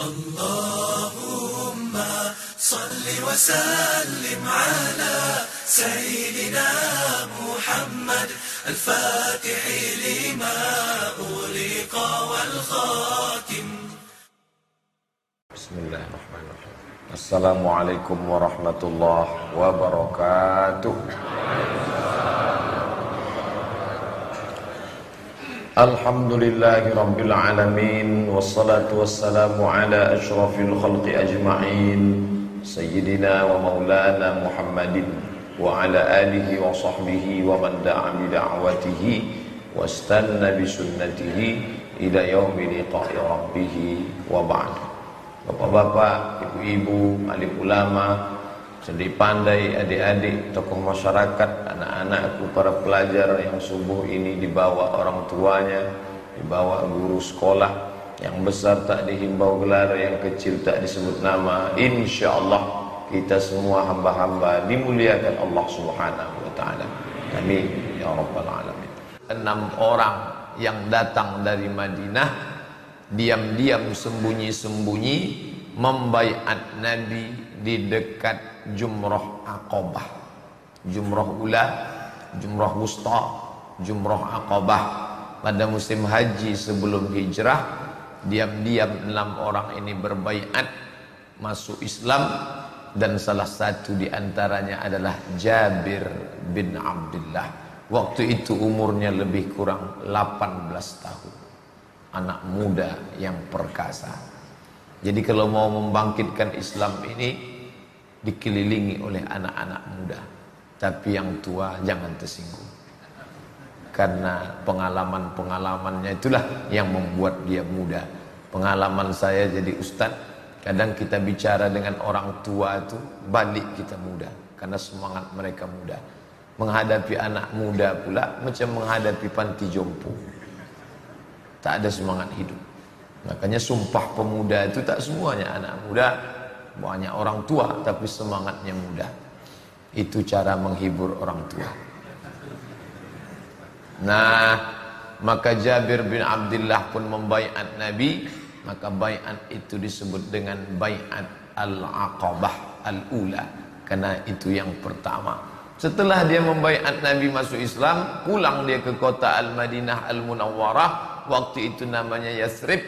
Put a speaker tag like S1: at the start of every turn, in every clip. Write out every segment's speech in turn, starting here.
S1: اللهم صل وسلم على سيدنا محمد الفاتح لما أغلق والخاتم.
S2: بسم الله الرحمن الرحيم. السلام عليكم ورحمة الله وبركاته. الحمد لله رب العالمين والصلاة والسلام على أشرف الخلق أجمعين سيدنا ومولانا محمد وعلى آله وصحبه ومن دعا بدعوته واستنى بسنته إلى يوم لقاء ربه وبعد Bapak-bapak, ibu-ibu, alim ulama, sedih pandai, adik-adik, tokoh masyarakat, anak-anakku, para pelajar yang subuh ini dibawa orang tuanya, dibawa guru sekolah, yang besar tak dihimbau gelar, yang kecil tak disebut nama. Insya Allah kita semua hamba-hamba dimuliakan Allah Subhanahu Wa Taala. Amin ya Rabbal Alamin. Enam orang yang datang dari Madinah diam-diam sembunyi-sembunyi membaiat Nabi di dekat Jumrah Aqabah. Jumrah Ula, Jumrah Wusta, Jumrah Aqabah. Pada musim haji sebelum hijrah, diam-diam enam orang ini berbaiat masuk Islam dan salah satu di antaranya adalah Jabir bin Abdullah. Waktu itu umurnya lebih kurang 18 tahun anak muda yang perkasa. Jadi kalau mau membangkitkan Islam ini dikelilingi oleh anak-anak muda. Tapi yang tua jangan tersinggung. Karena pengalaman-pengalamannya itulah yang membuat dia muda. Pengalaman saya jadi ustaz, kadang kita bicara dengan orang tua itu balik kita muda. Karena semangat mereka muda. Menghadapi anak muda pula macam menghadapi panti jompo tak ada semangat hidup. Makanya sumpah pemuda itu tak semuanya anak muda, banyak orang tua tapi semangatnya muda. Itu cara menghibur orang tua. Nah, maka Jabir bin Abdullah pun membaiat Nabi, maka baiat itu disebut dengan baiat al-aqabah al-ula karena itu yang pertama. Setelah dia membaiat Nabi masuk Islam, pulang dia ke kota Al-Madinah Al-Munawwarah waktu itu namanya Yasrib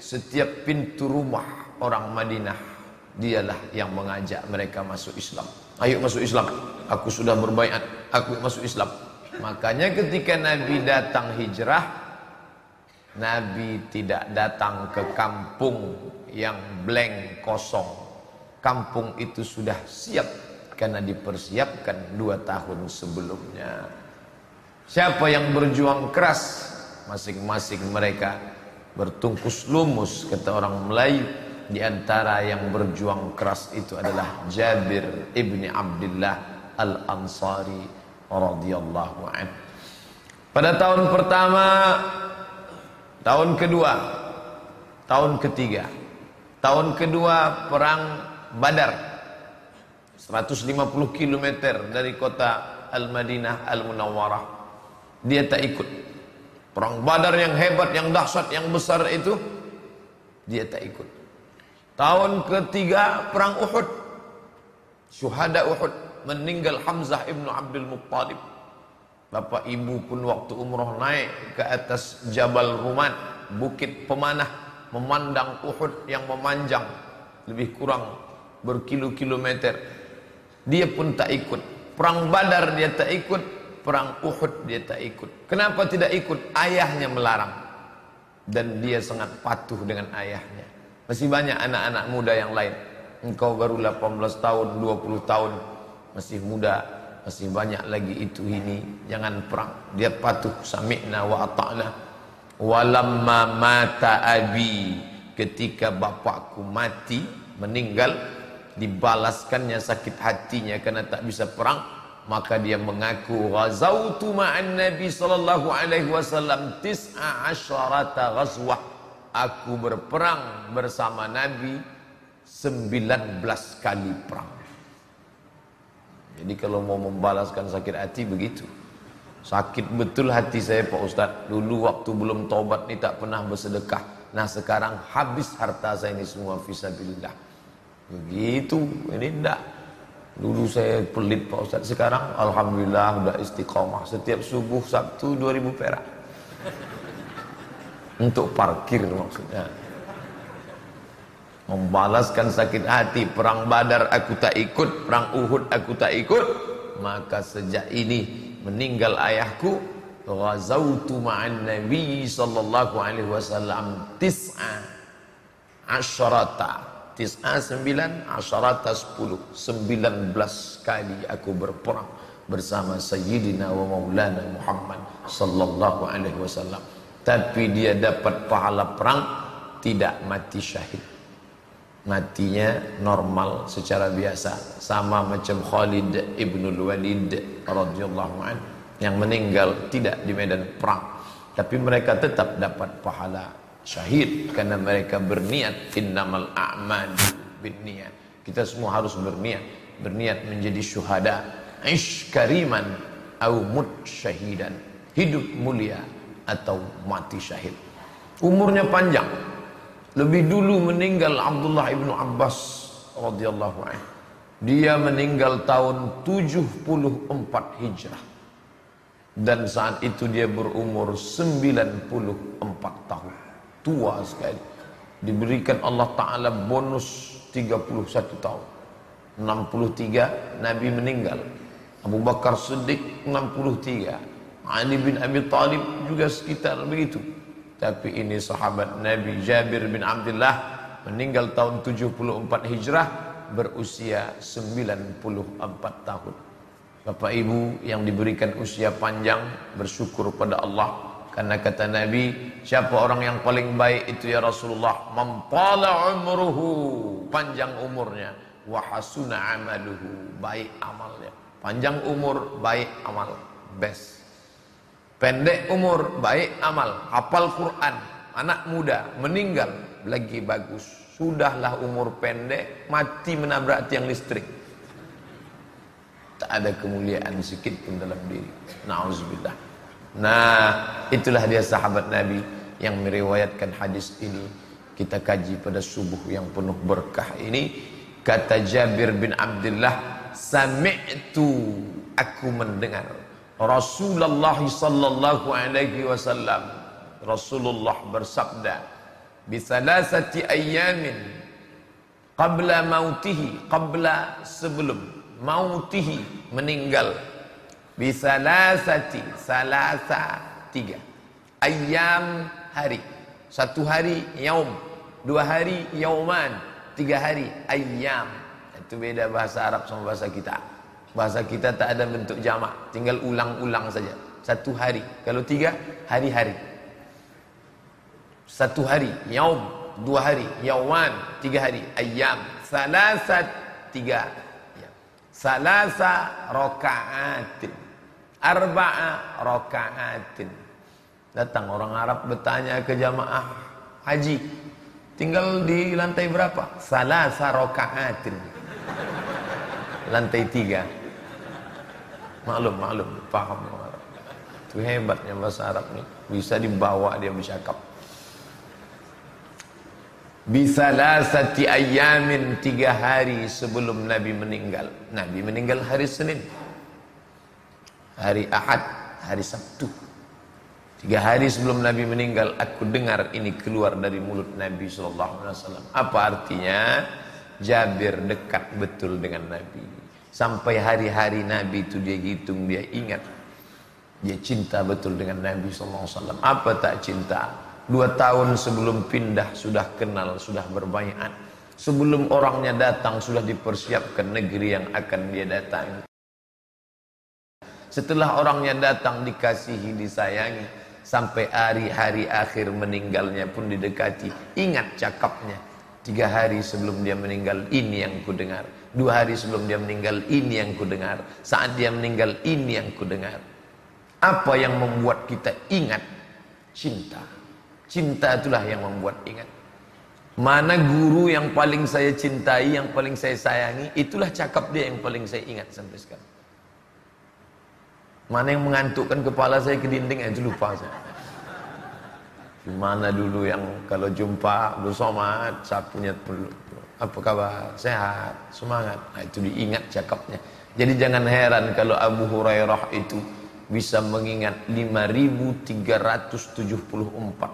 S2: setiap pintu rumah orang Madinah dialah yang mengajak mereka masuk Islam. Ayo masuk Islam. Aku sudah berbaiat aku masuk Islam. Makanya ketika Nabi datang hijrah Nabi tidak datang ke kampung yang blank kosong. Kampung itu sudah siap karena dipersiapkan dua tahun sebelumnya. Siapa yang berjuang keras masing-masing mereka bertungkus lumus kata orang Melayu di antara yang berjuang keras itu adalah Jabir ibni Abdullah Al-Ansari radhiyallahu an. Pada tahun pertama, tahun kedua, tahun ketiga, tahun kedua perang Badar 150 km dari kota Al-Madinah Al-Munawwarah. Dia tak ikut Perang Badar yang hebat, yang dahsyat, yang besar itu dia tak ikut. Tahun ketiga perang Uhud. Syuhada Uhud meninggal Hamzah ibnu Abdul Muttalib. Bapak ibu pun waktu umroh naik ke atas Jabal Ruman, bukit pemanah, memandang Uhud yang memanjang lebih kurang berkilo-kilometer. Dia pun tak ikut. Perang Badar dia tak ikut, perang Uhud dia tak ikut. Kenapa tidak ikut? Ayahnya melarang. Dan dia sangat patuh dengan ayahnya. Masih banyak anak-anak muda yang lain. Engkau baru 18 tahun, 20 tahun. Masih muda. Masih banyak lagi itu ini. Jangan perang. Dia patuh. Sami'na wa ata'na. Walamma mata abi. Ketika bapakku mati, meninggal. Dibalaskannya sakit hatinya karena tak bisa perang maka dia mengaku ghazautu ma'an nabi wasallam tis'a asyarata ghazwah aku berperang bersama nabi 19 kali perang jadi kalau mau membalaskan sakit hati begitu sakit betul hati saya Pak Ustaz dulu waktu belum tobat ni tak pernah bersedekah Nah sekarang habis harta saya ini semua visabilillah. Begitu, ini enggak. Dulu saya pelit Pak Ustaz, sekarang Alhamdulillah udah istiqomah. Setiap subuh Sabtu 2000 perak. Untuk parkir maksudnya. Membalaskan sakit hati, perang badar aku tak ikut, perang Uhud aku tak ikut. Maka sejak ini meninggal ayahku, ghazautu ma'an Nabi sallallahu alaihi wasallam tis'a asyarata tis'a sembilan asyarata sepuluh sembilan belas kali aku berperang bersama Sayyidina wa Maulana Muhammad sallallahu alaihi wasallam tapi dia dapat pahala perang tidak mati syahid. Matinya normal secara biasa. Sama macam Khalid ibnul Walid radhiyallahu anhu yang meninggal tidak di medan perang. Tapi mereka tetap dapat pahala syahid karena mereka berniat innamal a'malu binniyat. Kita semua harus berniat. Berniat menjadi syuhada. Ish kariman au syahidan hidup mulia atau mati syahid. Umurnya panjang. Lebih dulu meninggal Abdullah ibnu Abbas radhiyallahu anhu. Dia meninggal tahun 74 Hijrah. Dan saat itu dia berumur 94 tahun. Tua sekali. Diberikan Allah Ta'ala bonus 31 tahun. 63 Nabi meninggal. Abu Bakar Siddiq 63 Ali bin Abi Talib juga sekitar begitu. Tapi ini sahabat Nabi Jabir bin Abdullah meninggal tahun 74 Hijrah berusia 94 tahun. Bapak Ibu yang diberikan usia panjang bersyukur pada Allah. Karena kata Nabi siapa orang yang paling baik itu ya Rasulullah mempala umruhu panjang umurnya wa hasuna amaluhu baik amalnya. Panjang umur baik amal best pendek umur baik amal hafal Quran anak muda meninggal lagi bagus sudahlah umur pendek mati menabrak tiang listrik tak ada kemuliaan sedikit pun dalam diri. Nauzubillah. Nah, itulah dia sahabat Nabi yang meriwayatkan hadis ini. Kita kaji pada subuh yang penuh berkah ini. Kata Jabir bin Abdullah, "Sami'tu aku mendengar Rasulullah sallallahu alaihi wasallam Rasulullah bersabda, "Bisalasati ayamin qabla mautihi, qabla sebelum mautihi meninggal. Bisalasati salasa tiga ayam hari. Satu hari yaum. Dua hari yauman. Tiga hari ayam itu beda bahasa Arab sama bahasa kita bahasa kita tak ada bentuk jamak. Tinggal ulang-ulang saja. Satu hari. Kalau tiga hari-hari. Satu hari. Yaum dua hari. Yauman tiga hari. Ayam salasat tiga. Salasa rokaatin arba'a rokaatin datang orang Arab bertanya ke jamaah haji tinggal di lantai berapa? Salasa rokaatin lantai tiga maklum maklum paham orang itu hebatnya bahasa Arab nih bisa dibawa dia bercakap Bisalasati ayamin tiga hari sebelum Nabi meninggal. Nabi meninggal hari Senin. Hari Ahad, hari Sabtu. Tiga hari sebelum Nabi meninggal, aku dengar ini keluar dari mulut Nabi Wasallam. Apa artinya? Jabir dekat betul dengan Nabi. Sampai hari-hari Nabi itu dia hitung, dia ingat. Dia cinta betul dengan Nabi Wasallam. Apa tak cinta? Dua tahun sebelum pindah sudah kenal, sudah berbaikat. Sebelum orangnya datang sudah dipersiapkan negeri yang akan dia datang. Setelah orangnya datang dikasihi, disayangi. Sampai hari-hari akhir meninggalnya pun didekati. Ingat cakapnya. Tiga hari sebelum dia meninggal ini yang ku dengar. Dua hari sebelum dia meninggal ini yang ku dengar. Saat dia meninggal ini yang ku dengar. Apa yang membuat kita ingat cinta? Cinta itulah yang membuat ingat. Mana guru yang paling saya cintai, yang paling saya sayangi, itulah cakap dia yang paling saya ingat sampai sekarang. Mana yang mengantukkan kepala saya ke dinding, itu lupa saya. Mana dulu yang kalau jumpa Somad, sapunya apa kabar? Sehat, semangat. Nah, itu diingat cakapnya. Jadi jangan heran kalau Abu Hurairah itu bisa mengingat 5374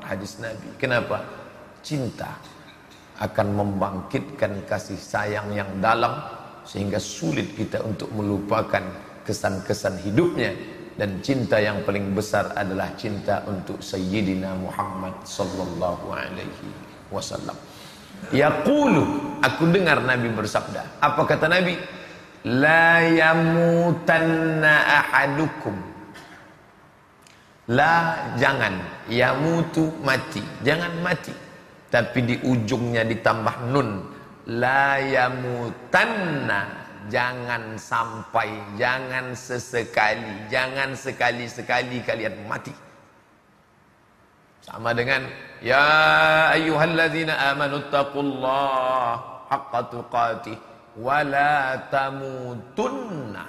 S2: hadis Nabi. Kenapa? Cinta akan membangkitkan kasih sayang yang dalam sehingga sulit kita untuk melupakan kesan-kesan hidupnya dan cinta yang paling besar adalah cinta untuk Sayyidina Muhammad sallallahu alaihi wasallam. Yaqulu aku dengar Nabi bersabda. Apa kata Nabi? La yamutanna ahadukum. La jangan yamutu mati. Jangan mati. Tapi di ujungnya ditambah nun. La yamutanna Jangan sampai, jangan sesekali, jangan sekali-sekali kalian mati. Sama dengan ya ayyuhalladzina amanu taqullaha haqqa tuqatih wa la tamutunna.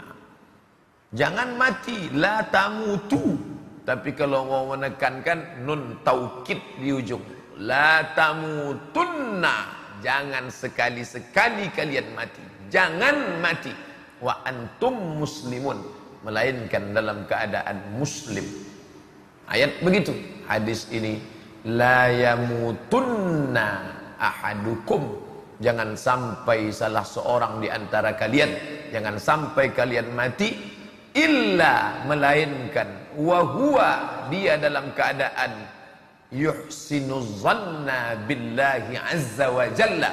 S2: Jangan mati, la tamutu. Tapi kalau mau menekankan nun taukid di ujung. La tamutunna. Jangan sekali-sekali kalian mati jangan mati wa antum muslimun melainkan dalam keadaan muslim ayat begitu hadis ini la yamutunna ahadukum jangan sampai salah seorang di antara kalian jangan sampai kalian mati illa melainkan wa huwa dia dalam keadaan yuhsinu zanna billahi azza wa jalla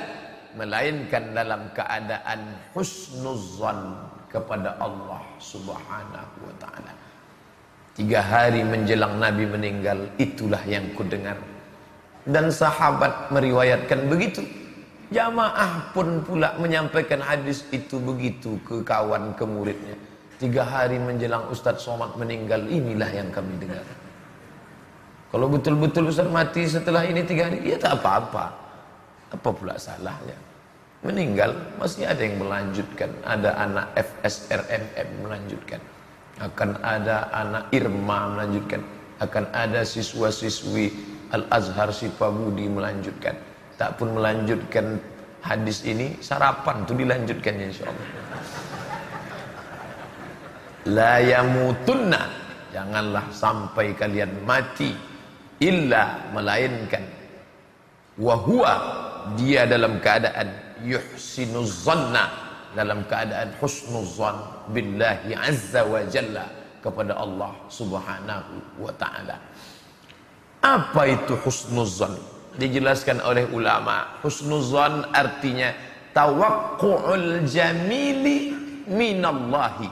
S2: melainkan dalam keadaan husnuzan kepada Allah Subhanahu wa taala. Tiga hari menjelang Nabi meninggal itulah yang kudengar dan sahabat meriwayatkan begitu. Jamaah pun pula menyampaikan hadis itu begitu ke kawan ke muridnya. Tiga hari menjelang Ustadz Somad meninggal inilah yang kami dengar. Kalau betul-betul Ustadz mati setelah ini tiga hari, ya tak apa-apa. Apa pula salahnya? Meninggal masih ada yang melanjutkan. Ada anak FSRMM melanjutkan. Akan ada anak Irma melanjutkan. Akan ada siswa-siswi Al-Azhar Sipabudi melanjutkan. Tak pun melanjutkan hadis ini, sarapan itu dilanjutkan insya Allah. La yamutunna. Janganlah sampai kalian mati. Illa melainkan. Wahua dia dalam keadaan yuhsinuz zanna dalam keadaan husnuzan billahi azza wa jalla kepada Allah subhanahu wa ta'ala. Apa itu husnuzan? Dijelaskan oleh ulama. Husnuzan artinya tawakku'ul jamili minallahi.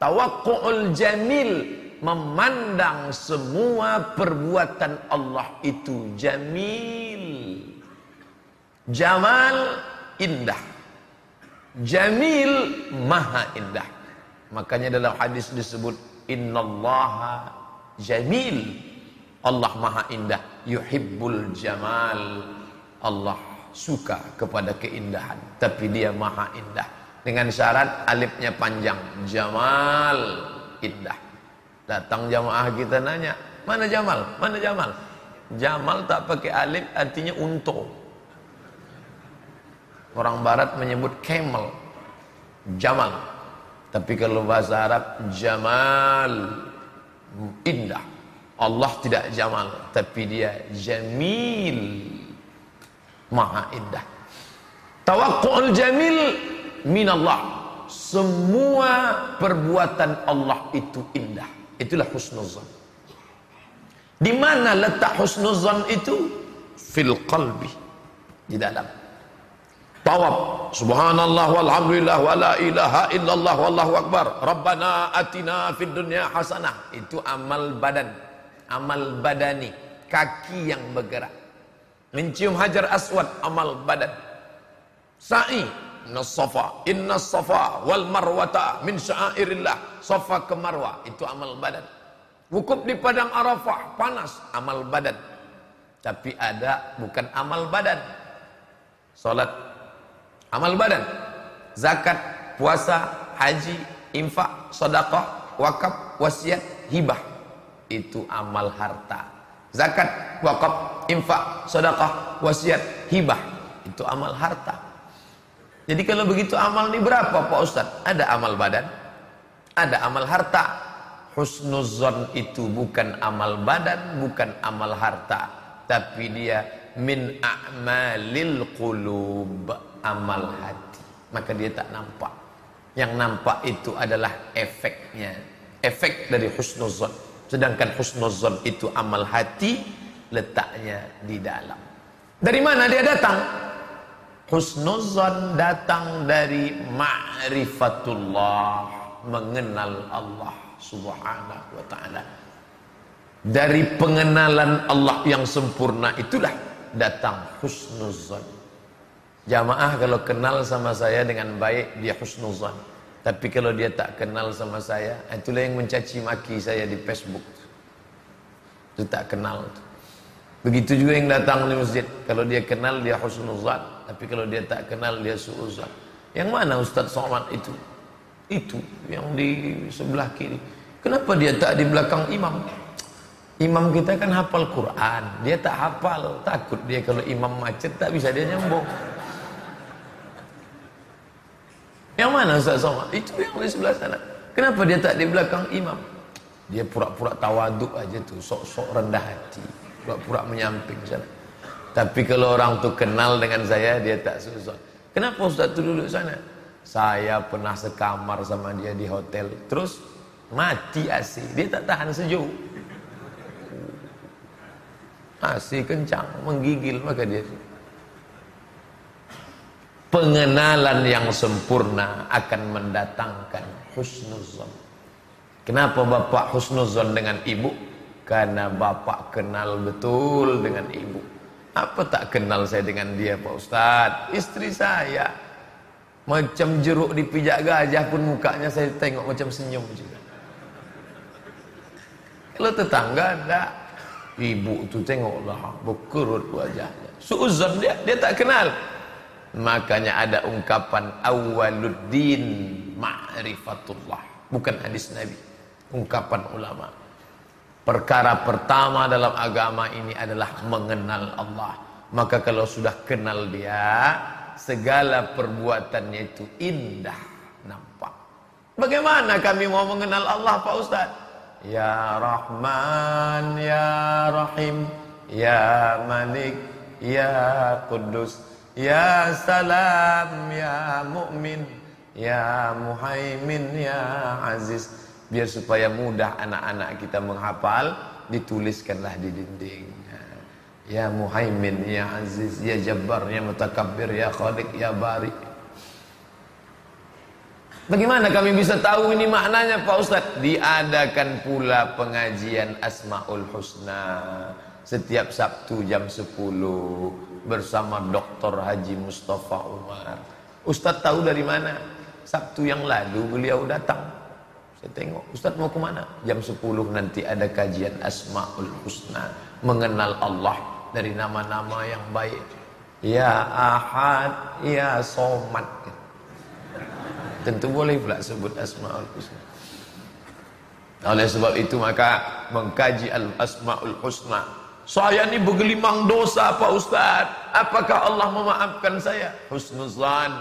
S2: Tawakku'ul jamil memandang semua perbuatan Allah itu jamil. Jamal indah. Jamil maha indah. Makanya dalam hadis disebut innallaha jamil. Allah maha indah, yuhibbul jamal. Allah suka kepada keindahan, tapi dia maha indah. Dengan syarat alifnya panjang, jamal indah. Datang jamaah kita nanya, mana Jamal? Mana Jamal? Jamal tak pakai alif artinya untung. Orang barat menyebut camel, jamal. Tapi kalau bahasa Arab jamal indah. Allah tidak jamal, tapi dia jamil. Maha indah. Tawakkul jamil minallah. Semua perbuatan Allah itu indah. Itulah husnuzan. Di mana letak husnuzan itu? Fil qalbi. Di dalam Tawab. Subhanallah walhamdulillah wa la ilaha illallah wallahu akbar. Rabbana atina fid dunya hasanah. Itu amal badan. Amal badani. Kaki yang bergerak. Mencium hajar aswad amal badan. Sa'i Inna safa Inna safa wal marwata min syairillah Safa ke marwah Itu amal badan Wukuf di padang arafah Panas Amal badan Tapi ada bukan amal badan Salat amal badan zakat puasa haji infak sedekah wakaf wasiat hibah itu amal harta Zakat, wakaf, infak, sedekah, wasiat, hibah. Itu amal harta. Jadi kalau begitu amal ini berapa Pak Ustaz? Ada amal badan, ada amal harta. Husnuzon itu bukan amal badan, bukan amal harta. Tapi dia min a'malil qulub, amal hati. Maka dia tak nampak. Yang nampak itu adalah efeknya. Efek dari husnuzon. Sedangkan husnuzon itu amal hati letaknya di dalam. Dari mana dia datang? Husnuzon datang dari ma'rifatullah, mengenal Allah Subhanahu wa taala. Dari pengenalan Allah yang sempurna itulah datang husnuzon. Jamaah kalau kenal sama saya dengan baik dia husnuzon. Tapi kalau dia tak kenal sama saya, itulah yang mencaci maki saya di Facebook. Itu tak kenal. Begitu juga yang datang di masjid. Kalau dia kenal dia husnuzan. Tapi kalau dia tak kenal dia suuzan. Yang mana Ustaz Somad itu? Itu yang di sebelah kiri. Kenapa dia tak di belakang imam? Imam kita kan hafal Quran. Dia tak hafal. Takut dia kalau imam macet tak bisa dia nyambung. Yang mana Ustaz Somad? Itu yang di sebelah sana. Kenapa dia tak di belakang imam? Dia pura-pura tawaduk aja tuh, sok-sok rendah hati. Pura-pura menyamping sana. Tapi kalau orang tu kenal dengan saya, dia tak susah. Kenapa Ustaz tu duduk sana? Saya pernah sekamar sama dia di hotel. Terus mati asi. Dia tak tahan sejuk. Asi kencang, menggigil maka dia pengenalan yang sempurna akan mendatangkan husnuzon. Kenapa bapak husnuzon dengan ibu? Karena bapak kenal betul dengan ibu. Apa tak kenal saya dengan dia Pak Ustaz? Istri saya. Macam jeruk di pijak gajah pun mukanya saya tengok macam senyum juga. Kalau tetangga ada Ibu tu tengoklah berkerut wajahnya. Suuzon dia, dia tak kenal. Makanya ada ungkapan awaluddin ma'rifatullah. Bukan hadis Nabi. Ungkapan ulama. Perkara pertama dalam agama ini adalah mengenal Allah. Maka kalau sudah kenal dia, segala perbuatannya itu indah nampak. Bagaimana kami mau mengenal Allah Pak Ustaz? Ya Rahman, Ya Rahim, Ya Malik, Ya Kudus. Ya salam ya mu'min Ya muhaimin ya aziz. Biar supaya mudah anak-anak kita menghafal Dituliskanlah di dinding. Ya muhaimin ya aziz Ya jabbar ya mutakabbir ya khalik ya bari. Bagaimana kami bisa tahu ini maknanya Pak Ustadz? Diadakan pula pengajian Asma'ul Husna Setiap Sabtu jam 10 bersama Dr. Haji Mustafa Umar. Ustadz tahu dari mana? Sabtu yang lalu beliau datang. Saya tengok, Ustadz mau ke mana? Jam 10 nanti ada kajian Asma'ul Husna. Mengenal Allah dari nama-nama yang baik. Ya Ahad, Ya Somad. Tentu boleh pula sebut Asma'ul Husna. Oleh sebab itu maka mengkaji Al-Asma'ul Husna saya ini bergelimang dosa Pak Ustaz. Apakah Allah memaafkan saya? Husnuzan.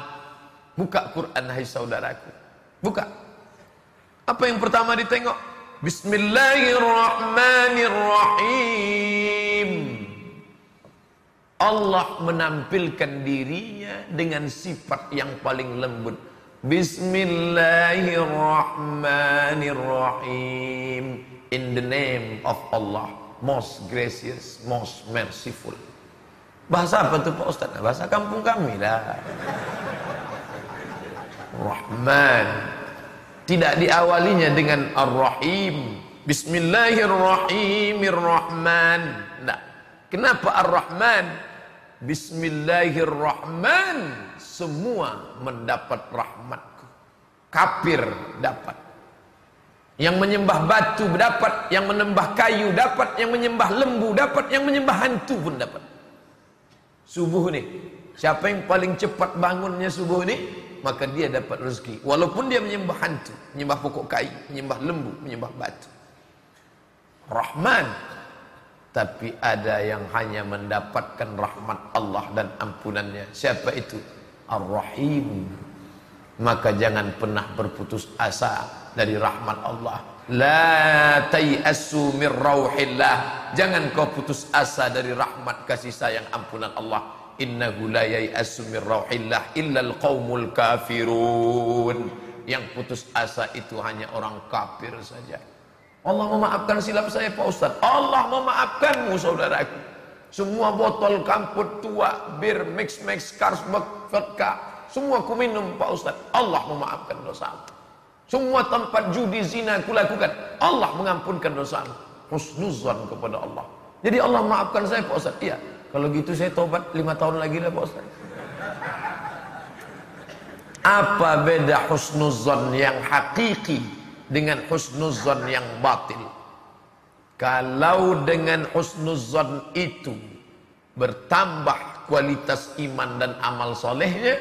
S2: Buka Quran hai saudaraku. Buka. Apa yang pertama ditengok? Bismillahirrahmanirrahim. Allah menampilkan dirinya dengan sifat yang paling lembut. Bismillahirrahmanirrahim. In the name of Allah most gracious, most merciful. Bahasa apa tuh Pak Ustaz? Bahasa kampung kami lah. Rahman. Tidak diawalinya dengan Ar-Rahim. Bismillahirrahmanirrahman. Nah, kenapa Ar-Rahman? Bismillahirrahman. Semua mendapat rahmatku. Kafir dapat. Yang menyembah batu dapat, yang menyembah kayu dapat, yang menyembah lembu dapat, yang menyembah hantu pun dapat. Subuh ni, siapa yang paling cepat bangunnya subuh ni, maka dia dapat rezeki. Walaupun dia menyembah hantu, menyembah pokok kayu, menyembah lembu, menyembah batu. Rahman. Tapi ada yang hanya mendapatkan rahmat Allah dan ampunannya. Siapa itu? Ar-Rahim. Maka jangan pernah berputus asa dari rahmat Allah. La tayasu min rauhillah. Jangan kau putus asa dari rahmat kasih sayang ampunan Allah. Innahu la yayasu min rauhillah illa al-qaumul kafirun. Yang putus asa itu hanya orang kafir saja. Allah memaafkan silap saya Pak Ustaz. Allah memaafkanmu saudaraku. Semua botol kamput tua, bir, mix, mix, Carlsberg, vodka. Semua ku minum Pak Ustaz. Allah memaafkan dosamu. Semua tempat judi zina aku lakukan. Allah mengampunkan dosa. Husnuzan kepada Allah. Jadi Allah maafkan saya Pak Ustaz. Iya. Kalau gitu saya tobat lima tahun lagi lah Pak Ustaz. Apa beda husnuzan yang hakiki dengan husnuzan yang batil? Kalau dengan husnuzan itu bertambah kualitas iman dan amal solehnya,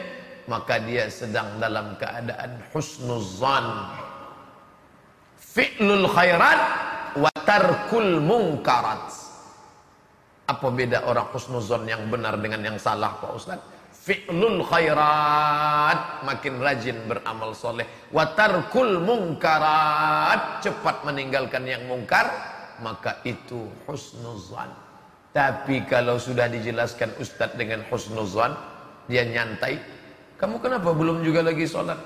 S2: maka dia sedang dalam keadaan husnuzan. Fi'lul khairat wa tarkul munkarat. Apa beda orang husnuzan yang benar dengan yang salah Pak Ustaz? Fi'lul khairat. Makin rajin beramal soleh. Wa tarkul munkarat. Cepat meninggalkan yang mungkar maka itu husnuzan. Tapi kalau sudah dijelaskan Ustaz dengan husnuzan dia nyantai kamu kenapa belum juga lagi sholat?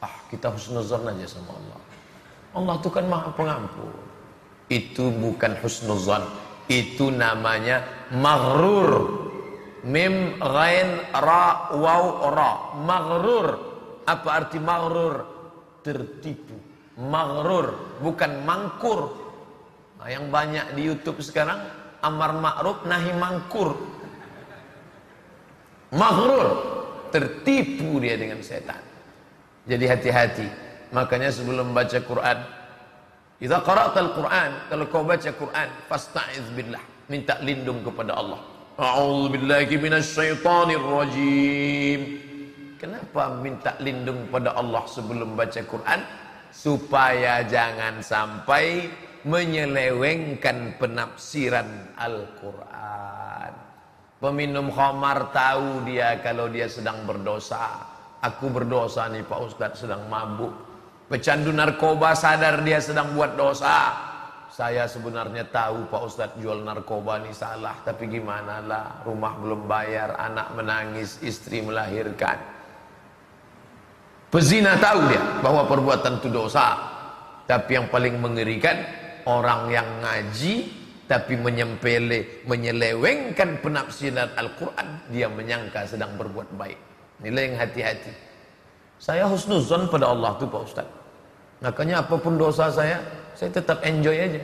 S2: Ah, kita husnuzon aja sama Allah. Allah itu kan maha pengampun. Itu bukan husnuzon. Itu namanya maghrur. Mim, ghain, ra, waw, ra. Maghrur. Apa arti maghrur? Tertipu. Maghrur. Bukan mangkur. Nah, yang banyak di Youtube sekarang. Amar ma'ruf nahi mangkur. Maghrur tertipu dia dengan setan. Jadi hati-hati. Makanya sebelum baca Quran, idza qara'tal Quran, kalau kau baca Quran, fasta'iz billah, minta lindung kepada Allah. A'udzu billahi minasyaitonir rajim. Kenapa minta lindung pada Allah sebelum baca Quran? Supaya jangan sampai menyelewengkan penafsiran Al-Quran. Peminum khamar tahu dia kalau dia sedang berdosa. Aku berdosa nih Pak Ustadz sedang mabuk. Pecandu narkoba sadar dia sedang buat dosa. Saya sebenarnya tahu Pak Ustadz jual narkoba ini salah. Tapi gimana lah rumah belum bayar, anak menangis, istri melahirkan. Pezina tahu dia bahwa perbuatan itu dosa. Tapi yang paling mengerikan orang yang ngaji tapi menyempele, menyelewengkan penafsiran Al-Quran, dia menyangka sedang berbuat baik. Nilai yang hati-hati. Saya husnuzon pada Allah tu Pak Ustaz. Makanya apa pun dosa saya, saya tetap enjoy aja.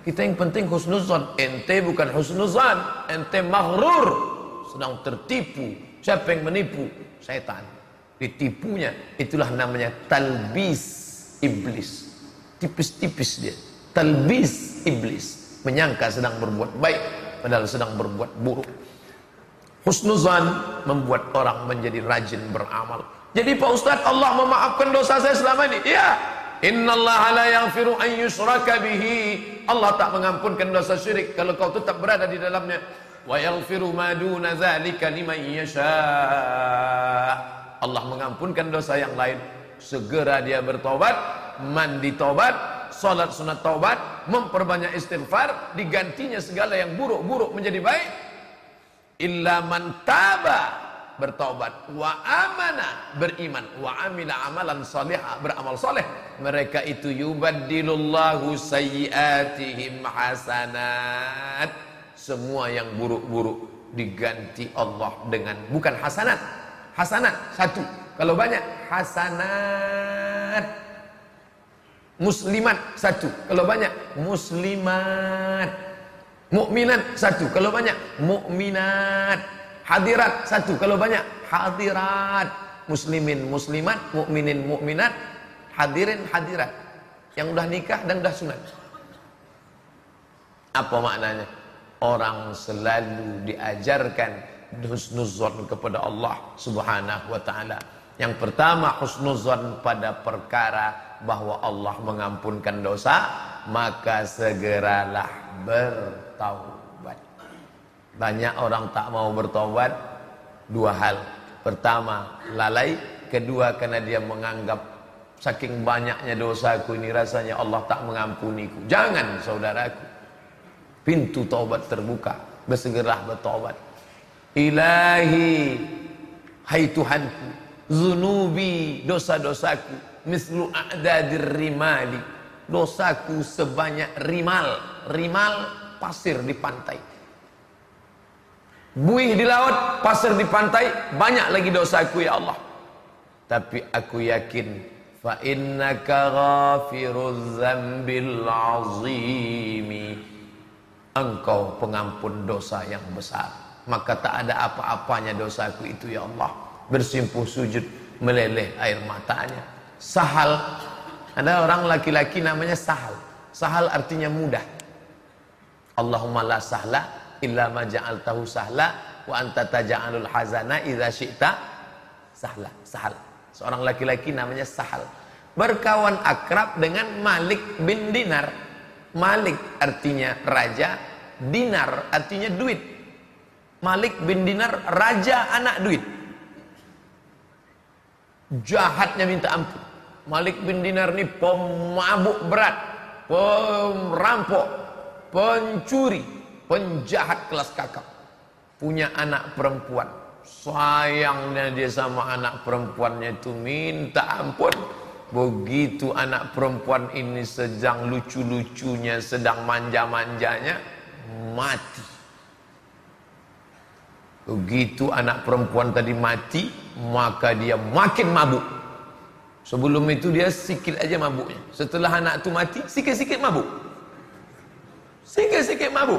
S2: Kita yang penting husnuzon. Ente bukan husnuzon, ente maghrur. Sedang tertipu. Siapa yang menipu? Setan. Ditipunya, itulah namanya talbis iblis. Tipis-tipis dia. Talbis iblis menyangka sedang berbuat baik padahal sedang berbuat buruk. Husnuzan membuat orang menjadi rajin beramal. Jadi Pak Ustaz Allah memaafkan dosa saya selama ini. Ya. Innallaha la yaghfiru an yushraka bihi. Allah tak mengampunkan dosa syirik kalau kau tetap berada di dalamnya. Wa yaghfiru ma duna dzalika liman yasha. Allah mengampunkan dosa yang lain. Segera dia bertobat, mandi tobat, salat sunat taubat, memperbanyak istighfar, digantinya segala yang buruk-buruk menjadi baik. Illa man taba bertobat wa amana beriman. Wa amila amalan salih beramal saleh. Mereka itu yubaddilullahu sayyiatihim hasanat. Semua yang buruk-buruk diganti Allah dengan bukan hasanat hasanat satu. Kalau banyak hasanat muslimat satu. Kalau banyak muslimat. Mukminat satu. Kalau banyak mukminat. Hadirat satu. Kalau banyak hadirat. Muslimin muslimat. Mukminin mukminat. Hadirin hadirat. Yang udah nikah dan udah sunat. Apa maknanya? Orang selalu diajarkan husnuzon kepada Allah Subhanahu wa taala. Yang pertama husnuzon pada perkara bahwa Allah mengampunkan dosa, maka segeralah bertaubat. Banyak orang tak mau bertobat dua hal. Pertama, lalai, kedua karena dia menganggap saking banyaknya dosaku ini rasanya Allah tak mengampuniku. Jangan saudaraku. Pintu taubat terbuka, bersegeralah bertobat. Ilahi, hai Tuhanku, zunubi dosa-dosaku mislu a'dadir rimali. Dosaku sebanyak rimal. Rimal pasir di pantai. Buih di laut pasir di pantai. Banyak lagi dosaku ya Allah. Tapi aku yakin fa innaka ghafiruz dzambil azimi. Engkau pengampun dosa yang besar. Maka tak ada apa-apanya dosaku itu ya Allah. Bersimpuh sujud meleleh air matanya sahal ada orang laki-laki namanya Sahal. Sahal artinya mudah. Allahumma la sahla illa ma ja'altahu sahla wa anta taj'alul hazana idza syi'ta sahla. Sahal. Seorang laki-laki namanya Sahal. Berkawan akrab dengan Malik bin Dinar. Malik artinya raja, dinar artinya duit. Malik bin Dinar raja anak duit. Jahatnya minta ampun. Malik bin Dinar ini pemabuk berat, perampok, pencuri, penjahat kelas kakap. Punya anak perempuan. Sayangnya dia sama anak perempuannya itu minta ampun. Begitu anak perempuan ini sedang lucu-lucunya, sedang manja-manjanya, mati. Begitu anak perempuan tadi mati, maka dia makin mabuk. Sebelum itu dia sikit aja mabuknya. Setelah anak itu mati, sikit-sikit mabuk. Sikit-sikit mabuk.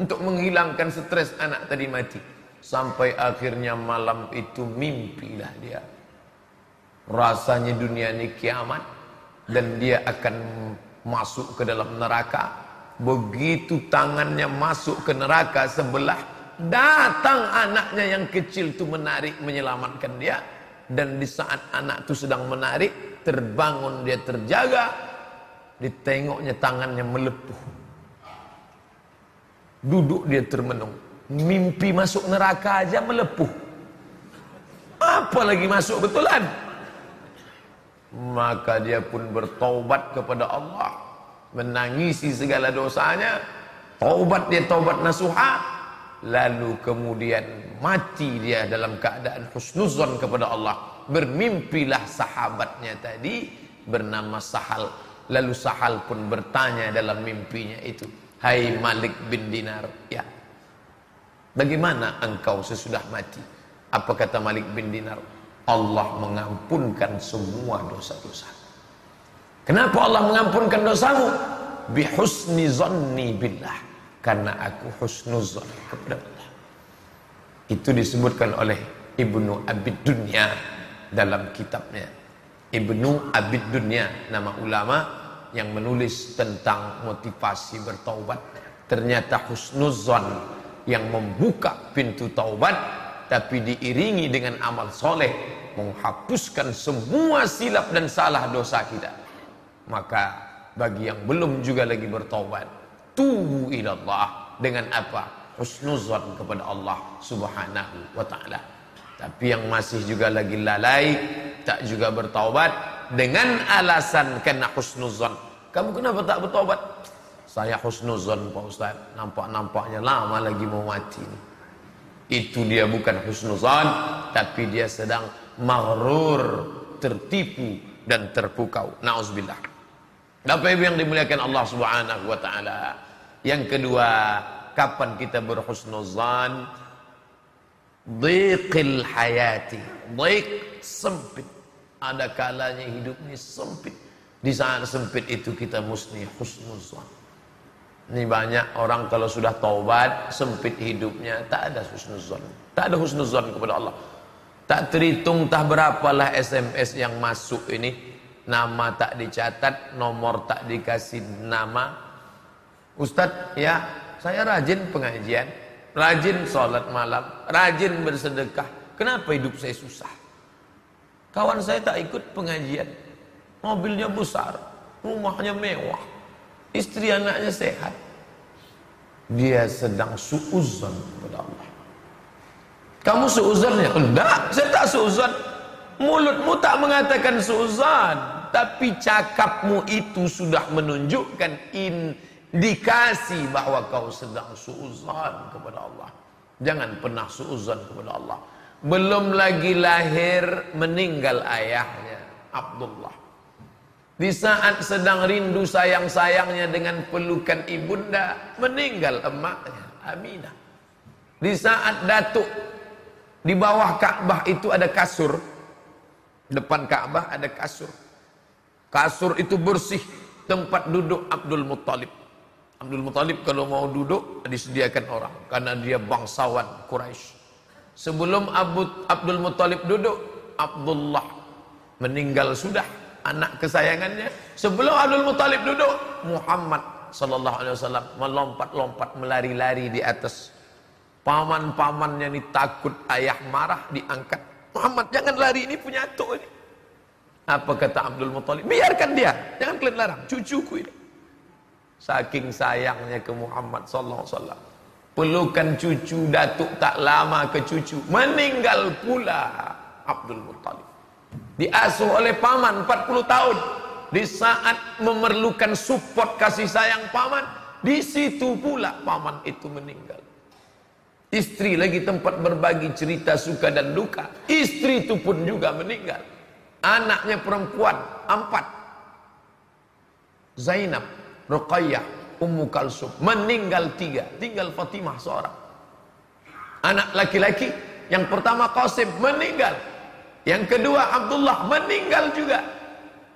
S2: Untuk menghilangkan stres anak tadi mati. Sampai akhirnya malam itu mimpilah dia. Rasanya dunia ini kiamat. Dan dia akan masuk ke dalam neraka. Begitu tangannya masuk ke neraka sebelah. Datang anaknya yang kecil itu menarik menyelamatkan dia dan di saat anak itu sedang menarik terbangun dia terjaga ditengoknya tangannya melepuh. Duduk dia termenung. Mimpi masuk neraka aja melepuh. Apalagi masuk betulan maka dia pun bertaubat kepada Allah. Menangisi segala dosanya. Taubat dia taubat nasuha lalu kemudian mati dia dalam keadaan husnuzon kepada Allah. Bermimpilah sahabatnya tadi bernama Sahal. Lalu Sahal pun bertanya dalam mimpinya itu hai Malik bin Dinar ya bagaimana engkau sesudah mati? Apa kata Malik bin Dinar? Allah mengampunkan semua dosa-dosa. Kenapa Allah mengampunkan dosamu? Bihusni zanni billah karena aku husnuzon kepada Allah. Itu disebutkan oleh Ibnu Abid Dunya dalam kitabnya. Ibnu Abid Dunya nama ulama yang menulis tentang motivasi bertaubat. Ternyata husnuzon yang membuka pintu taubat tapi diiringi dengan amal soleh menghapuskan semua silap dan salah dosa kita. Maka bagi yang belum juga lagi bertaubat tubu ilallah dengan apa? Husnuzan kepada Allah subhanahu wa ta'ala. Tapi yang masih juga lagi lalai, tak juga bertaubat dengan alasan kena husnuzan. Kamu kenapa tak bertaubat? Saya husnuzan Pak Ustaz. Nampak-nampaknya lama lagi mau mati. Itu dia bukan husnuzan, tapi dia sedang maghrur, tertipu dan terpukau. Nauzubillah. Bapak Ibu yang dimuliakan Allah Subhanahu wa taala. Yang kedua, kapan kita berhusnuzan? Dhiqil hayati. Dhiq sempit. Ada kalanya hidup ini sempit. Di saat sempit itu kita mesti husnuzan. Ini banyak orang kalau sudah taubat, sempit hidupnya, tak ada husnuzan. Tak ada husnuzan kepada Allah. Tak terhitung tak berapalah SMS yang masuk ini. Nama tak dicatat, nomor tak dikasih nama, Ustadz, ya saya rajin pengajian, rajin sholat malam, rajin bersedekah. Kenapa hidup saya susah? Kawan saya tak ikut pengajian. Mobilnya besar, rumahnya mewah, istri anaknya sehat. dia sedang suuzon kepada Allah. Kamu suuzonnya? Enggak, saya tak suuzon. Mulutmu tak mengatakan suuzon, tapi cakapmu itu sudah menunjukkan indikasi bahwa kau sedang suuzon kepada Allah. Jangan pernah suuzon kepada Allah. Belum lagi lahir meninggal ayahnya Abdullah. Di saat sedang rindu sayang-sayangnya dengan pelukan ibunda, meninggal emaknya, Aminah. Di saat datuk di bawah Ka'bah itu ada kasur. Depan Ka'bah ada kasur. Kasur itu bersih, tempat duduk Abdul Muttalib. Abdul Muttalib kalau mau duduk disediakan orang karena dia bangsawan Quraisy. Sebelum Abu, Abdul Muttalib duduk, Abdullah meninggal sudah anak kesayangannya. Sebelum Abdul Muthalib duduk, Muhammad sallallahu alaihi wasallam melompat-lompat melari-lari di atas paman-pamannya ini takut ayah marah diangkat. Muhammad jangan lari ini punya atuk ini. Apa kata Abdul Muthalib? Biarkan dia, jangan kalian larang, cucuku ini. Saking sayangnya ke Muhammad sallallahu alaihi wasallam. Pelukan cucu datuk tak lama ke cucu, meninggal pula Abdul Muthalib. Diasuh oleh paman 40 tahun. Di saat memerlukan support kasih sayang paman, di situ pula paman itu meninggal. Istri lagi tempat berbagi cerita suka dan duka. Istri itu pun juga meninggal. Anaknya perempuan empat. Zainab, Ruqayyah, Ummu Kalsum meninggal tiga. Tinggal Fatimah seorang. Anak laki-laki yang pertama Qasim meninggal. Yang kedua Abdullah meninggal juga.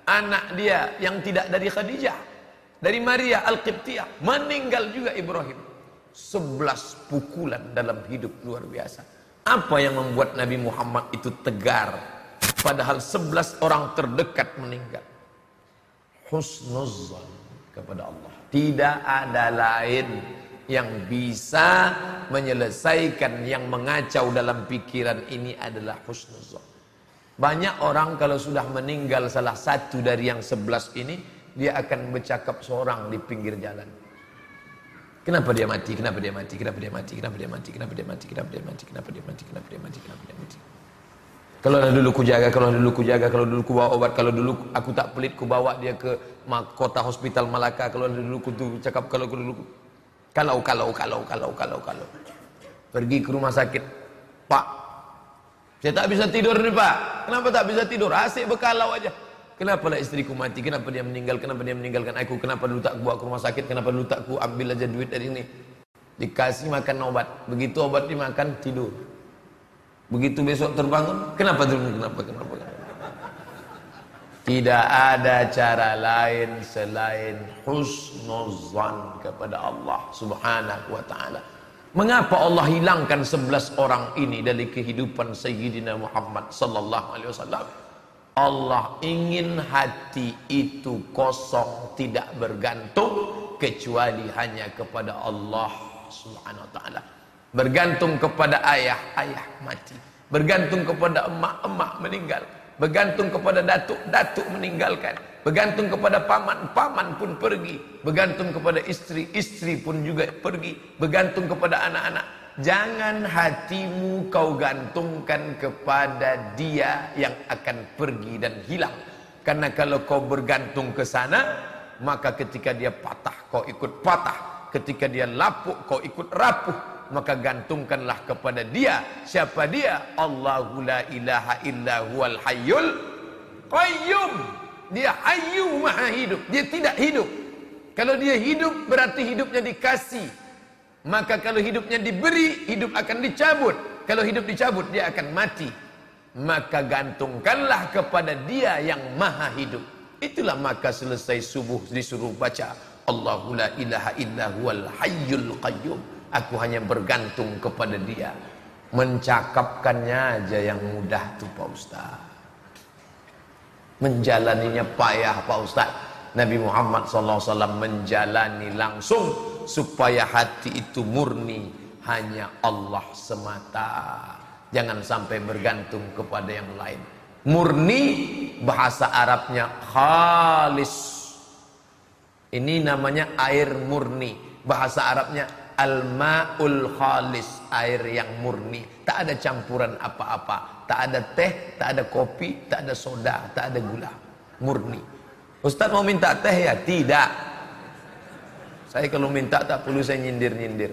S2: Anak dia yang tidak dari Khadijah. Dari Maria Al-Qibtiyah. Meninggal juga Ibrahim. Sebelas pukulan dalam hidup luar biasa. Apa yang membuat Nabi Muhammad itu tegar. Padahal sebelas orang terdekat meninggal. Husnuzan kepada Allah. Tidak ada lain yang bisa menyelesaikan yang mengacau dalam pikiran ini adalah husnuzan. Banyak orang kalau sudah meninggal salah satu dari yang sebelas ini, dia akan bercakap seorang di pinggir jalan. Kenapa dia mati? Kenapa dia mati? Kenapa dia mati? Kenapa dia mati? Kenapa dia mati? Kenapa dia mati? Kenapa dia mati? Kenapa dia mati? Kenapa dia mati? Kalau dulu ku jaga, kalau dulu ku jaga, kalau dulu ku bawa obat, kalau dulu aku tak pelit ku bawa dia ke kota hospital Malaka, kalau dulu ku tu cakap kalau dulu ku kalau kalau kalau kalau kalau kalau pergi ke rumah sakit, Pak, saya tak bisa tidur nih pak. Kenapa tak bisa tidur? Asik bekalau aja. Kenapa lah istriku mati? Kenapa dia meninggal? Kenapa dia meninggalkan aku? Kenapa dulu tak bawa ke rumah sakit? Kenapa dulu tak ku ambil aja duit dari ini? Dikasih makan obat. Begitu obat dimakan, tidur. Begitu besok terbangun, kenapa tidur? Kenapa? Kenapa? Tidak ada cara lain selain husnuzan kepada Allah Subhanahu wa taala. Mengapa Allah hilangkan sebelas orang ini dari kehidupan Sayyidina Muhammad sallallahu alaihi wasallam? Allah ingin hati itu kosong tidak bergantung kecuali hanya kepada Allah Subhanahu wa taala. Bergantung kepada ayah, ayah mati. Bergantung kepada emak, emak meninggal. Bergantung kepada datuk, datuk meninggalkan. Bergantung kepada paman, paman pun pergi. Bergantung kepada istri, istri pun juga pergi. Bergantung kepada anak-anak. Jangan hatimu kau gantungkan kepada dia yang akan pergi dan hilang. Karena kalau kau bergantung ke sana, maka ketika dia patah, kau ikut patah. Ketika dia lapuk, kau ikut rapuh. Maka gantungkanlah kepada dia. Siapa dia? Allahu la ilaha illa huwal hayyul qayyum. Dia hayu maha hidup. Dia tidak hidup. Kalau dia hidup berarti hidupnya dikasih. Maka kalau hidupnya diberi, hidup akan dicabut. Kalau hidup dicabut, dia akan mati. Maka gantungkanlah kepada dia yang maha hidup. Itulah maka selesai subuh disuruh baca. Allahu la ilaha illa huwal hayyul qayyum. Aku hanya bergantung kepada dia. Mencakapkannya aja yang mudah tu Pak Ustaz. Menjalaninya payah Pak Ustaz. Nabi Muhammad SAW menjalani langsung supaya hati itu murni. Hanya Allah semata. Jangan sampai bergantung kepada yang lain. Murni bahasa Arabnya khalis. Ini namanya air murni. Bahasa Arabnya Al-ma'ul khalis, air yang murni. Tak ada campuran apa-apa. Tak ada teh, tak ada kopi, tak ada soda, tak ada gula. Murni. Ustaz mau minta teh ya? Tidak. Saya kalau minta tak perlu saya nyindir-nyindir.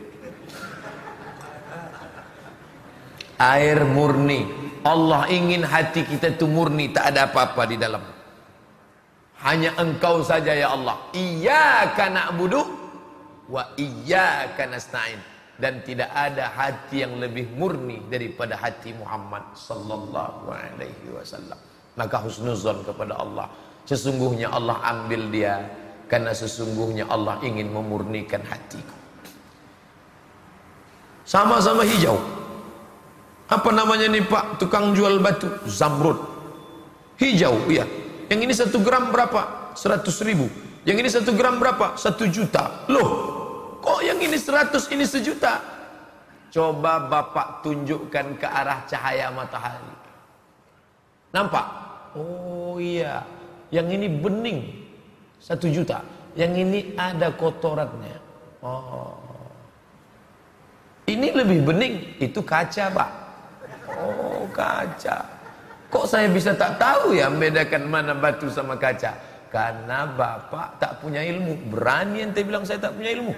S2: Air murni. Allah ingin hati kita itu murni, tak ada apa-apa di dalam. Hanya engkau saja ya Allah. Iyyaka na'budu wa iyyaka nasta'in. Dan tidak ada hati yang lebih murni daripada hati Muhammad sallallahu alaihi wasallam. Maka husnuzon kepada Allah. Sesungguhnya Allah ambil dia karena sesungguhnya Allah ingin memurnikan hatiku. Sama-sama hijau. Apa namanya nih Pak? Tukang jual batu? Zamrud. Hijau iya. Yang ini satu gram berapa? Seratus ribu. Yang ini satu gram berapa? Satu juta. Loh Kok yang ini seratus, ini sejuta? Coba Bapak tunjukkan ke arah cahaya matahari. Nampak? Oh iya. Yang ini bening. Satu juta. Yang ini ada kotorannya. Oh. Ini lebih bening. Itu kaca, Pak. Oh, kaca. Kok saya bisa tak tahu ya membedakan mana batu sama kaca? Karena Bapak tak punya ilmu. Berani ente bilang saya tak punya ilmu.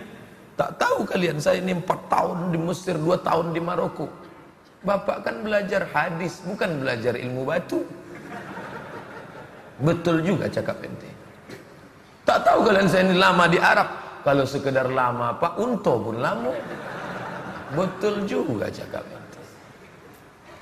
S2: Tak tahu kalian saya ini empat tahun di Mesir, dua tahun di Maroko. Bapak kan belajar hadis, bukan belajar ilmu batu. Betul juga cakap ente. Tak tahu kalian saya ini lama di Arab. Kalau sekedar lama, Pak Unto pun lama. Betul juga cakap ente.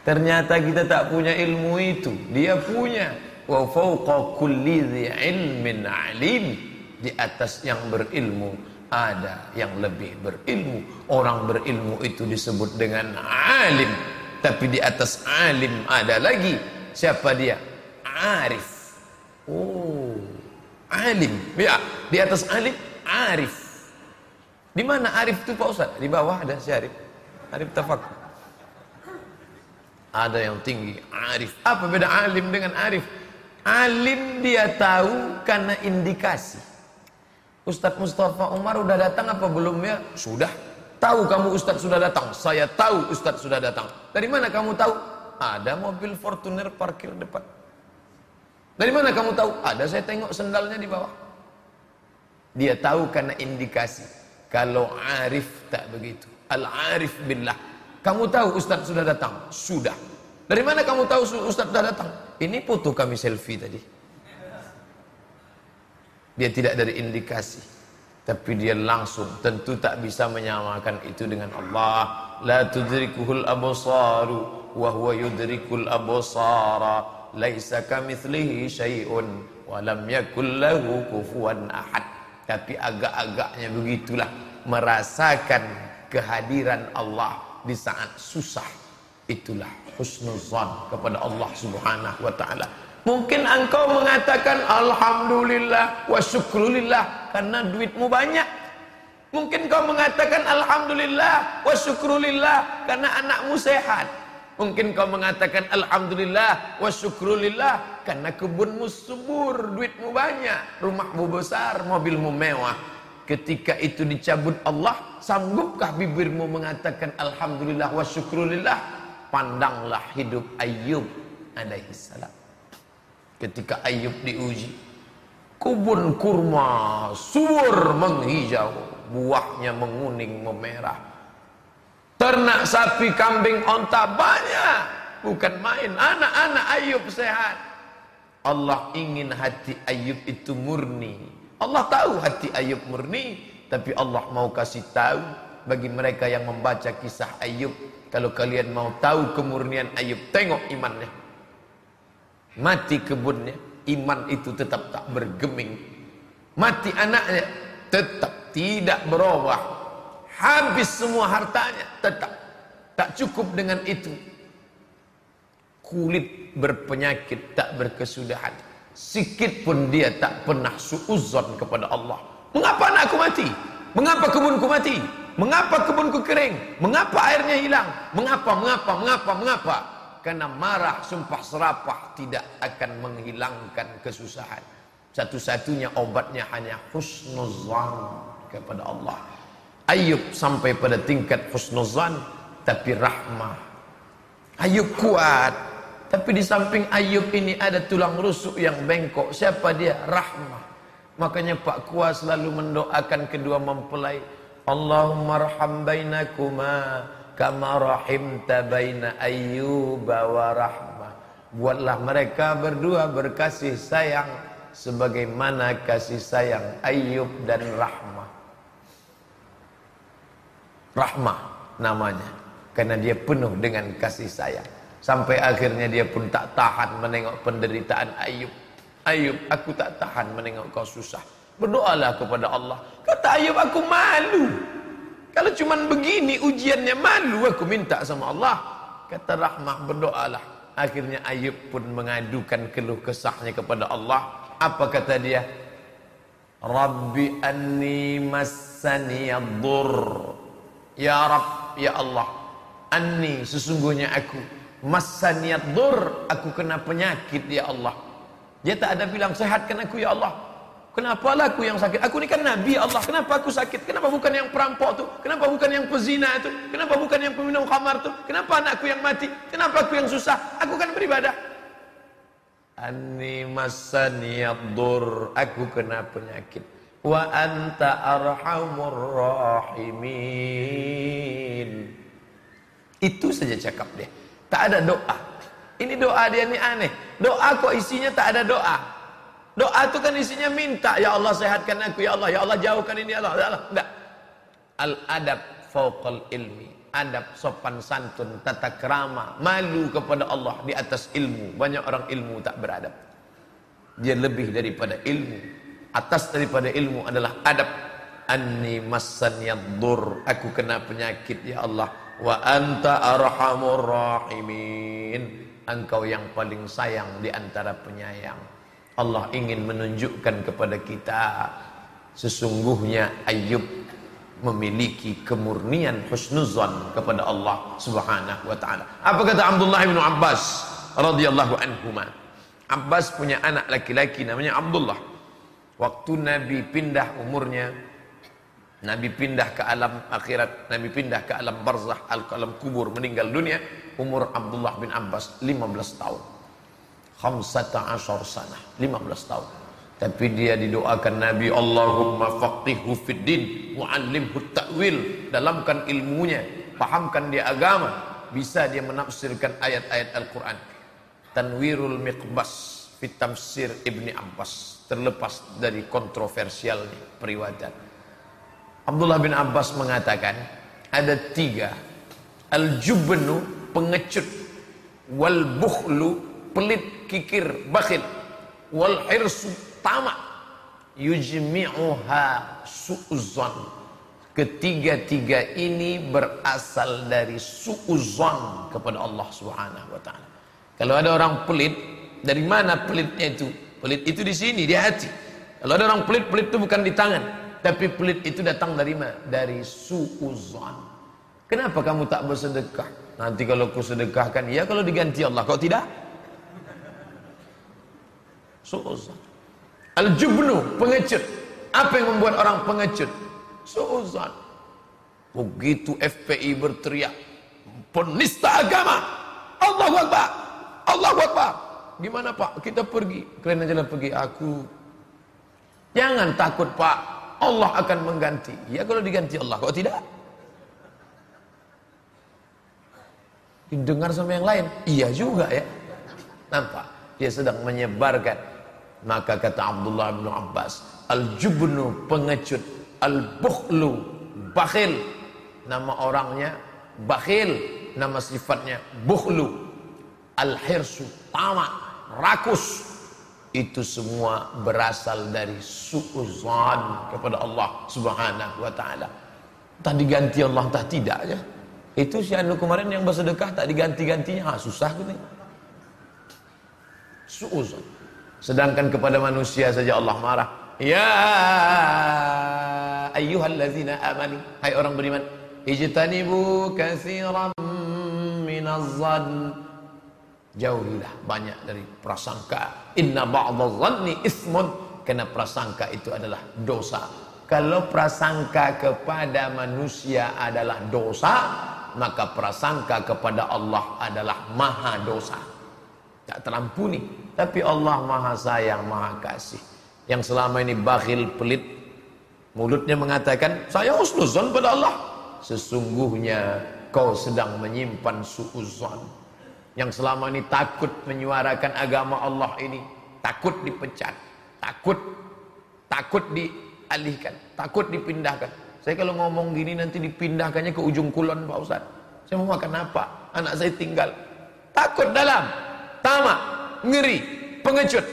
S2: Ternyata kita tak punya ilmu itu. Dia punya. Wa fawqa kulli ilmin alim. Di atas yang berilmu ada yang lebih berilmu. Orang berilmu itu disebut dengan alim. Tapi di atas alim ada lagi. Siapa dia? Arif. Oh, alim. Ya, di atas alim arif. Di mana arif itu Pak Ustaz? Di bawah ada si Arif. Arif tafak. Ada yang tinggi, arif. Apa beda alim dengan arif? Alim dia tahu karena indikasi. Ustadz Mustafa Umar udah datang apa belum ya? Sudah. Tahu kamu Ustadz sudah datang? Saya tahu Ustadz sudah datang. Dari mana kamu tahu? Ada mobil Fortuner parkir depan. Dari mana kamu tahu? Ada saya tengok sendalnya di bawah. Dia tahu karena indikasi. Kalau arif tak begitu. Al-arif billah. Kamu tahu Ustadz sudah datang? Sudah. Dari mana kamu tahu Ustadz sudah datang? Ini foto kami selfie tadi. Dia tidak dari indikasi. Tapi dia langsung tentu tak bisa menyamakan itu dengan Allah. La tudrikuhul absaru wa huwa yudrikul absara. Laisa kamitslihi syai'un wa lam yakul lahu kufuwan ahad. Tapi agak-agaknya begitulah merasakan kehadiran Allah di saat susah. Itulah husnuzan kepada Allah Subhanahu wa taala. Mungkin engkau mengatakan Alhamdulillah wa syukrulillah karena duitmu banyak. Mungkin kau mengatakan Alhamdulillah wa syukrulillah karena anakmu sehat. Mungkin kau mengatakan Alhamdulillah wa syukrulillah karena kebunmu subur, duitmu banyak, rumahmu besar, mobilmu mewah. Ketika itu dicabut Allah, sanggupkah bibirmu mengatakan Alhamdulillah wa syukrulillah? Pandanglah hidup Ayub alaihi salam. Ketika Ayub diuji Kebun kurma subur menghijau Buahnya menguning memerah. Ternak sapi kambing onta banyak Bukan main. Anak-anak Ayub sehat. Allah ingin hati Ayub itu murni. Allah tahu hati Ayub murni Tapi Allah mau kasih tahu Bagi mereka yang membaca kisah Ayub. Kalau kalian mau tahu kemurnian Ayub Tengok imannya Mati kebunnya, iman itu tetap tak bergeming. Mati anaknya, tetap tidak berubah. Habis semua hartanya, tetap tak cukup dengan itu. Kulit berpenyakit tak berkesudahan. Sikit pun dia tak pernah suuzon kepada Allah. Mengapa anakku mati? Mengapa kebunku mati? Mengapa kebunku kering? Mengapa airnya hilang? Mengapa, mengapa, mengapa, mengapa? Karena marah, sumpah serapah tidak akan menghilangkan kesusahan. Satu-satunya obatnya hanya husnuzan kepada Allah. Ayub sampai pada tingkat husnuzan tapi rahmah. Ayub kuat. Tapi di samping Ayub ini ada tulang rusuk yang bengkok. Siapa dia? Rahmah. Makanya Pak Kuah selalu mendoakan kedua mempelai. Allahumma raham bainakuma kama rahimta baina ayyuba wa rahmah. Buatlah mereka berdua berkasih sayang sebagaimana kasih sayang Ayub dan Rahmah. Rahmah namanya. Karena dia penuh dengan kasih sayang. Sampai akhirnya dia pun tak tahan menengok penderitaan Ayub Ayub aku tak tahan menengok kau susah. Berdoalah kepada Allah. Kata Ayub aku malu kalau cuma begini ujiannya malu aku minta sama Allah. Kata Rahmah berdoalah. Akhirnya Ayub pun mengadukan keluh kesahnya kepada Allah. Apa kata dia? Rabbi anni massani dur Ya Rab, Ya Allah. Anni sesungguhnya aku Masaniyat dur Aku kena penyakit Ya Allah. Dia tak ada bilang sehatkan aku Ya Allah Kenapa aku yang sakit? Aku ni kan Nabi Allah. Kenapa aku sakit? Kenapa bukan yang perampok tu? Kenapa bukan yang pezina tu? Kenapa bukan yang peminum khamar tu? Kenapa anakku yang mati? Kenapa aku yang susah? Aku kan beribadah. Anni masaniyat dur. Aku kena penyakit. Wa anta arhamur rahimin. Itu saja cakap dia. Tak ada doa. Ini doa dia ni aneh. Doa kok isinya tak ada doa doa tu kan isinya minta ya Allah sehatkan aku ya Allah ya Allah jauhkan ini ya Allah ya Allah. Enggak. Al adab fauqal ilmi. Adab sopan santun tata kerama malu kepada Allah di atas ilmu. Banyak orang ilmu tak beradab. Dia lebih daripada ilmu. Atas daripada ilmu adalah adab. Anni massan yadur aku kena penyakit ya Allah. Wa anta arhamur rahimin. Engkau yang paling sayang di antara penyayang Allah ingin menunjukkan kepada kita sesungguhnya Ayub memiliki kemurnian husnuzan kepada Allah Subhanahu wa taala. Apa kata Abdullah bin Abbas radhiyallahu anhuma? Abbas punya anak laki-laki namanya Abdullah. Waktu Nabi pindah umurnya Nabi pindah ke alam akhirat Nabi pindah ke alam barzah al alam kubur meninggal dunia umur Abdullah bin Abbas 15 tahun khamsata asyar sana 15 tahun. Tapi dia didoakan Nabi Allahumma faqihhu fid din muallimhu ta'wil. Dalamkan ilmunya pahamkan dia agama bisa dia menafsirkan ayat-ayat Al-Qur'an. Tanwirul miqbas fit tamsir Ibni Abbas terlepas dari kontroversialnya periwayatan. Abdullah bin Abbas mengatakan ada tiga al-jubnu pengecut wal bukhlu pelit kikir bakhil wal hirsu tamak yujmi'uha su'zan ketiga-tiga ini berasal dari su'zan kepada Allah Subhanahu wa taala kalau ada orang pelit dari mana pelitnya itu Pelit itu di sini, di hati. Kalau ada orang pelit, pelit itu bukan di tangan. Tapi pelit itu datang dari mana? Dari suuzan. Kenapa kamu tak bersedekah? Nanti kalau ku sedekahkan, ya kalau diganti Allah. Kau tidak? Suuzan. Al-jubnu, pengecut. Apa yang membuat orang pengecut? Suuzan. Begitu FPI berteriak. Penista agama. Allah Akbar. Allah Akbar. Gimana Pak? Kita pergi. Kalian aja pergi. Aku. Jangan takut Pak. Allah akan mengganti. Ya kalau diganti Allah. Kok tidak? Didengar sama yang lain. Iya juga ya. Nampak? Dia sedang menyebarkan. Maka kata Abdullah bin Abbas. Al-jubnu pengecut. Al-bukhlu bakhil. Nama orangnya bakhil. Nama sifatnya bukhlu. Al-hirsu tamak rakus itu semua berasal dari suuzan kepada Allah Subhanahu wa taala. Tak diganti Allah tak tidak ya. Itu si anu kemarin yang bersedekah tak diganti-gantinya, ha, susah gitu. Suuzan. Sedangkan kepada manusia saja Allah marah. Ya ayyuhallazina amanu, hai orang beriman, ijtanibu katsiran minaz zann Jauhilah banyak dari prasangka. Inna ba'dha dhanni ismun. Karena prasangka itu adalah dosa. Kalau prasangka kepada manusia adalah dosa, maka prasangka kepada Allah adalah maha dosa. Tak terampuni. Tapi Allah maha sayang, maha kasih. Yang selama ini bakhil, pelit, mulutnya mengatakan, saya husnuzon pada Allah. Sesungguhnya kau sedang menyimpan suuzon. Yang selama ini takut menyuarakan agama Allah ini, takut dipecat, takut takut dialihkan, takut dipindahkan. Saya kalau ngomong gini nanti dipindahkannya ke ujung kulon Pak Ustaz. Saya mau makan apa? Anak saya tinggal. Takut dalam, tamak, ngeri, pengecut.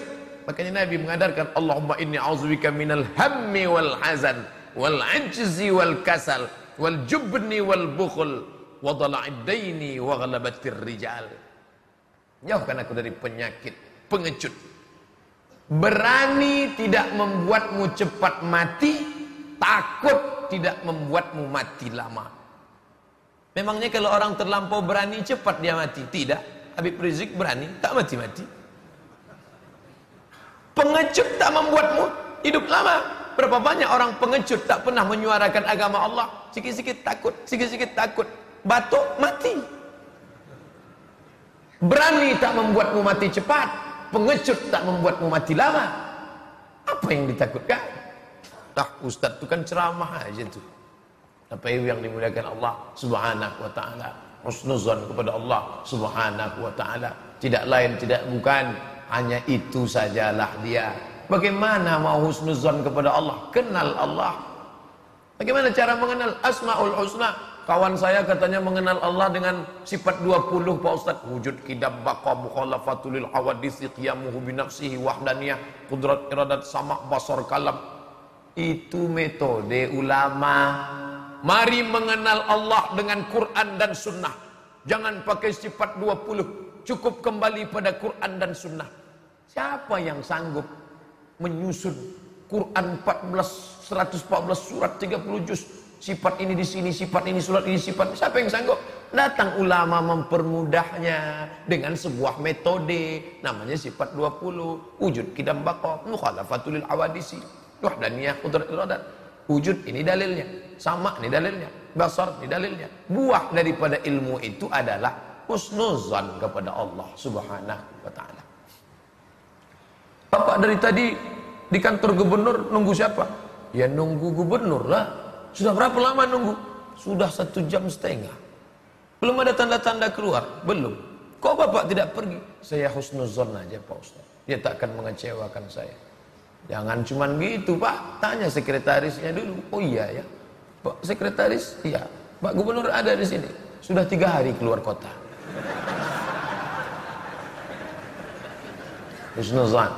S2: Makanya Nabi mengadarkan Allahumma inni a'udzubika minal hammi wal hazan wal ajzi wal kasal wal jubni wal bukhul wa dhala'id daini wa ghalabatir rijal. Jauhkan aku dari penyakit, pengecut. Berani tidak membuatmu cepat mati, takut tidak membuatmu mati lama. Memangnya kalau orang terlampau berani cepat dia mati? Tidak. Habib Rizik berani, tak mati-mati. Pengecut tak membuatmu hidup lama. Berapa banyak orang pengecut tak pernah menyuarakan agama Allah. Sikit-sikit takut, sikit-sikit takut. Batuk, mati. Berani tak membuatmu mati cepat. Pengecut tak membuatmu mati lama. Apa yang ditakutkan? Dah ustaz tu kan ceramah aja tu. Apa yang dimuliakan Allah subhanahu wa ta'ala. Husnuzan kepada Allah subhanahu wa ta'ala. Tidak lain, tidak bukan hanya itu sajalah dia. Bagaimana mau husnuzon kepada Allah? Kenal Allah. Bagaimana cara mengenal Asmaul Husna? Kawan saya katanya mengenal Allah dengan sifat 20 Pak Ustaz. Wujud kidab baqa mukhalafatulil hawadisi qiyamuhu binafsihi wahdaniyah kudrat iradat samak basar kalam. Itu metode ulama. Mari mengenal Allah dengan Quran dan Sunnah. Jangan pakai sifat 20. Cukup kembali pada Quran dan Sunnah. Siapa yang sanggup menyusun Quran 14 114 surat 30 juz sifat ini di sini sifat ini surat ini sifat siapa yang sanggup datang ulama mempermudahnya dengan sebuah metode namanya sifat 20 wujud kidam baqa mukhalafatul awadisi wahdaniyah iradat wujud ini dalilnya sama ini dalilnya basar ini dalilnya buah daripada ilmu itu adalah husnuzan kepada Allah subhanahu wa ta'ala Bapak dari tadi di kantor gubernur nunggu siapa? Ya nunggu gubernur lah. Sudah berapa lama nunggu? Sudah satu jam setengah. Belum ada tanda-tanda keluar? Belum. Kok bapak tidak pergi? Saya husnuzon aja Pak Ustaz. Dia tak akan mengecewakan saya. Jangan cuman gitu Pak. Tanya sekretarisnya dulu. Oh iya ya. Pak sekretaris? Iya. Pak gubernur ada di sini. Sudah tiga hari keluar kota. Husnuzon.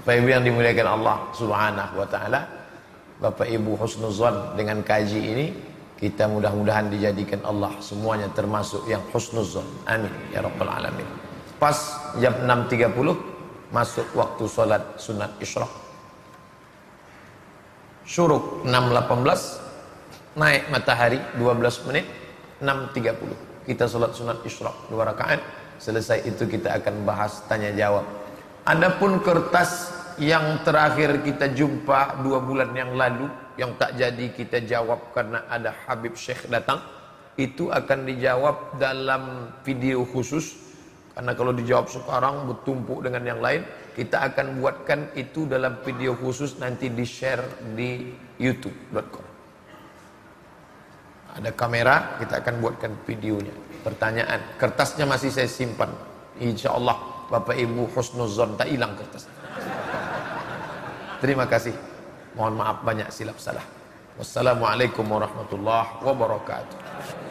S2: Bapak Ibu yang dimuliakan Allah Subhanahu wa taala. Bapak Ibu husnuzan dengan kaji ini kita mudah-mudahan dijadikan Allah semuanya termasuk yang husnuzan. Amin ya rabbal alamin. Pas jam 6.30 masuk waktu salat sunat isyraq. Syuruk 6.18 naik matahari 12 menit 6.30 kita salat sunat isyraq dua rakaat selesai itu kita akan bahas tanya jawab Adapun kertas yang terakhir kita jumpa dua bulan yang lalu yang tak jadi kita jawab karena ada Habib Syekh datang itu akan dijawab dalam video khusus karena kalau dijawab sekarang bertumpuk dengan yang lain kita akan buatkan itu dalam video khusus nanti di share di youtube.com ada kamera kita akan buatkan videonya pertanyaan kertasnya masih saya simpan insya Allah Bapak Ibu husnuzon tak hilang kertas. Terima kasih. Mohon maaf banyak silap salah. Wassalamualaikum warahmatullahi wabarakatuh.